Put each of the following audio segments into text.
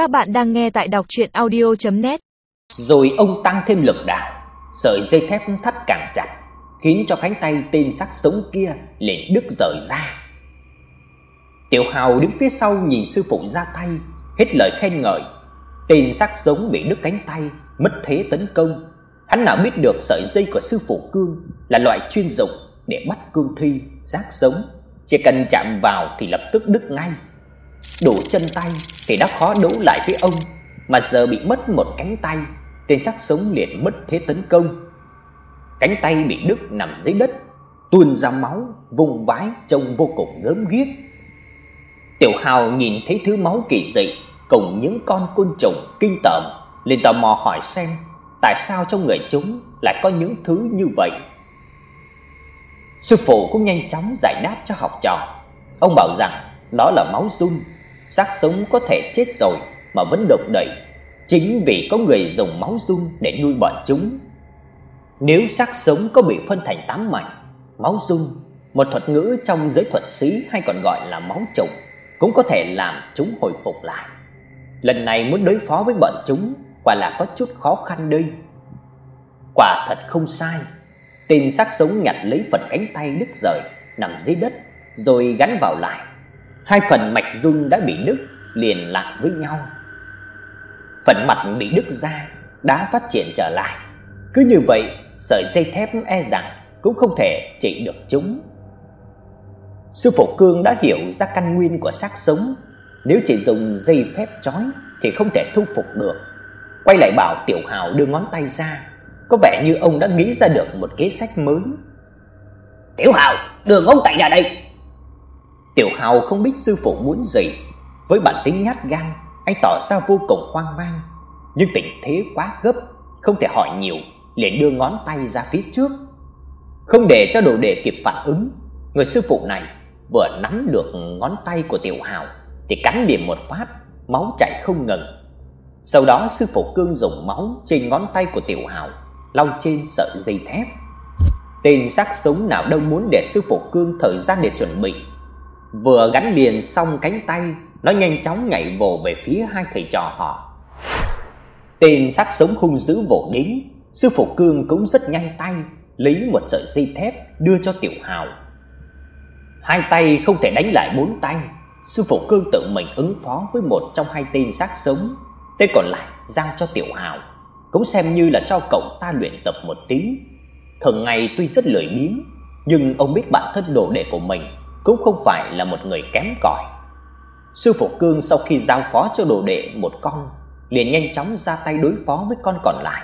Các bạn đang nghe tại đọc audio net Rồi ông tăng thêm lực đạo, sợi dây thép thắt càng chặt, khiến cho cánh tay tên sắc sống kia liền đứt rời ra. Tiểu Hào đứng phía sau nhìn sư phụ ra tay, hết lời khen ngợi. Tên sắc sống bị đứt cánh tay, mất thế tấn công. Hắn nào biết được sợi dây của sư phụ Cương là loại chuyên dụng để bắt cương thi, xác sống, chỉ cần chạm vào thì lập tức đứt ngay. Đủ chân tay thì đã khó đấu lại với ông, mà giờ bị mất một cánh tay, tên chắc sống liền mất thế tấn công. Cánh tay bị đứt nằm dưới đất, tuôn ra máu, vùng vãi trông vô cùng gớm ghiếc. Tiểu Hào nhìn thấy thứ máu kỳ dị cùng những con côn trùng kinh tởm, liền tò mò hỏi xem tại sao trong người chúng lại có những thứ như vậy. Sư phụ cũng nhanh chóng giải đáp cho học trò. Ông bảo rằng đó là máu run, xác sống có thể chết rồi mà vẫn động đậy, chính vì có người dùng máu run để nuôi bọn chúng. Nếu xác sống có bị phân thành tám mảnh, máu run, một thuật ngữ trong giới thuật sĩ hay còn gọi là máu trùng, cũng có thể làm chúng hồi phục lại. Lần này muốn đối phó với bọn chúng quả là có chút khó khăn đây. Quả thật không sai. Tên xác sống nhặt lấy phần cánh tay đứt rời nằm dưới đất rồi gắn vào lại. Hai phần mạch rung đã bị đứt liền lại với nhau. Phần mặt bị đứt ra đã phát triển trở lại. Cứ như vậy, sợi dây thép e rằng cũng không thể trị được chúng. Sư phụ Cương đã hiểu ra căn nguyên của xác sống, nếu chỉ dùng dây phép trói thì không thể thu phục được. Quay lại bảo Tiểu Hào đưa ngón tay ra, có vẻ như ông đã nghĩ ra được một kế sách mới. "Tiểu Hào, đưa ngón tay ra đây." Tiểu Hào không biết sư phụ muốn gì, với bản tính nhát gan, anh tỏ ra vô cùng hoang mang, nhưng tình thế quá gấp, không thể hỏi nhiều, liền đưa ngón tay ra phía trước. Không để cho đồ đệ kịp phản ứng, người sư phụ này vừa nắm được ngón tay của Tiểu Hào thì cắn liền một phát, máu chảy không ngừng. Sau đó sư phụ Cương dùng máu trên ngón tay của Tiểu Hào lau trên sợi dây thép. Tên sắc sống nào đâu muốn để sư phụ Cương thời gian để chuẩn bị. Vừa gắn liền xong cánh tay, nó nhanh chóng nhảy vồ về phía hai thầy trò họ. Tên sắc sống hung dữ vồ đến, sư phụ Cương cũng rất nhanh tay, lấy một sợi dây thép đưa cho Tiểu Hào. Hai tay không thể đánh lại bốn tay, sư phụ Cương tự mình ứng phó với một trong hai tên xác sống, tên còn lại giao cho Tiểu Hào, cũng xem như là cho cậu ta luyện tập một tí. Thường ngày tuy rất lười biếng, nhưng ông biết bản thân đồ đệ của mình cũng không phải là một người kém cỏi. Sư phụ Cương sau khi giao phó cho đồ đệ một con, liền nhanh chóng ra tay đối phó với con còn lại.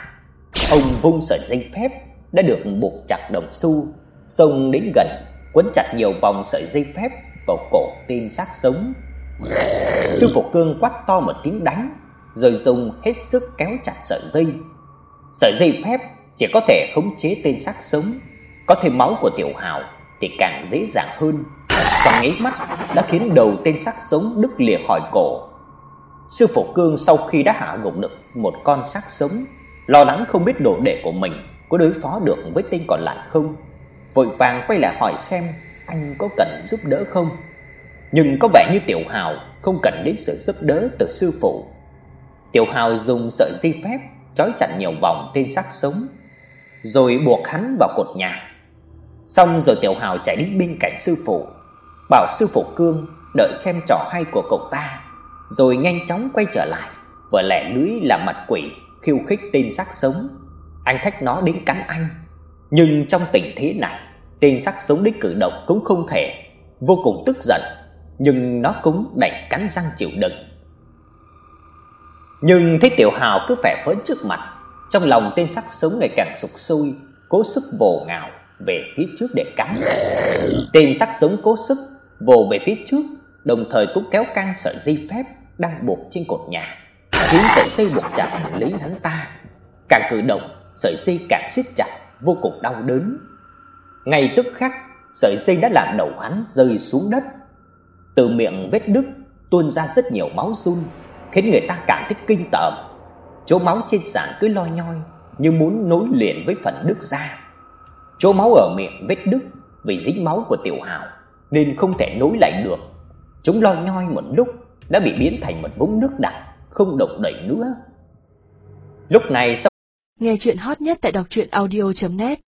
Ông vung sợi dây phép đã được buộc chặt đồng xu, xông đến gần, quấn chặt nhiều vòng sợi dây phép vào cổ tên xác sống. Sư phụ Cương quát to một tiếng đánh, rồi dùng hết sức kéo chặt sợi dây. Sợi dây phép chỉ có thể khống chế tên xác sống, có thêm máu của Tiểu Hào thì càng dễ dàng hơn. Trong nháy mắt đã khiến đầu tên xác sống đứt lìa khỏi cổ. Sư phụ Cương sau khi đã hạ gục được một con xác sống, lo lắng không biết đồ đệ của mình có đối phó được với tên còn lại không, vội vàng quay lại hỏi xem anh có cần giúp đỡ không. Nhưng có vẻ như Tiểu Hào không cần đến sự giúp đỡ từ sư phụ. Tiểu Hào dùng sợi dây phép trói chặt nhiều vòng tên xác sống, rồi buộc hắn vào cột nhà. Xong rồi Tiểu Hào chạy đến bên cạnh sư phụ, bảo sư phụ Cương đợi xem trò hay của cậu ta, rồi nhanh chóng quay trở lại, vừa lẻ lưới làm mặt quỷ khiêu khích tên xác sống. Anh thách nó đến cắn anh, nhưng trong tình thế này, tên xác sống đích cử động cũng không thể, vô cùng tức giận, nhưng nó cũng đành cắn răng chịu đựng. Nhưng thấy Tiểu Hào cứ vẻ phấn trước mặt, trong lòng tên sắc sống ngày càng sục sôi, cố sức vồ ngào về phía trước để cắn. Tên sắc sống cố sức vồ về phía trước, đồng thời cũng kéo căng sợi dây phép đang buộc trên cột nhà, khiến sợi dây buộc chặt lấy hắn ta. Càng cử động, sợi dây càng siết chặt, vô cùng đau đớn. Ngay tức khắc, sợi dây đã làm đầu hắn rơi xuống đất. Từ miệng vết đứt tuôn ra rất nhiều máu run, khiến người ta cảm thấy kinh tởm. Chỗ máu trên sàn cứ loi nhoi như muốn nối liền với phần đứt ra. Chỗ máu ở miệng vết đứt vì dính máu của Tiểu Hào nên không thể nối lại được. Chúng lo nhoi một lúc đã bị biến thành một vũng nước đặc, không động đậy nữa. Lúc này sau... Nghe chuyện hot nhất tại đọc truyện audio net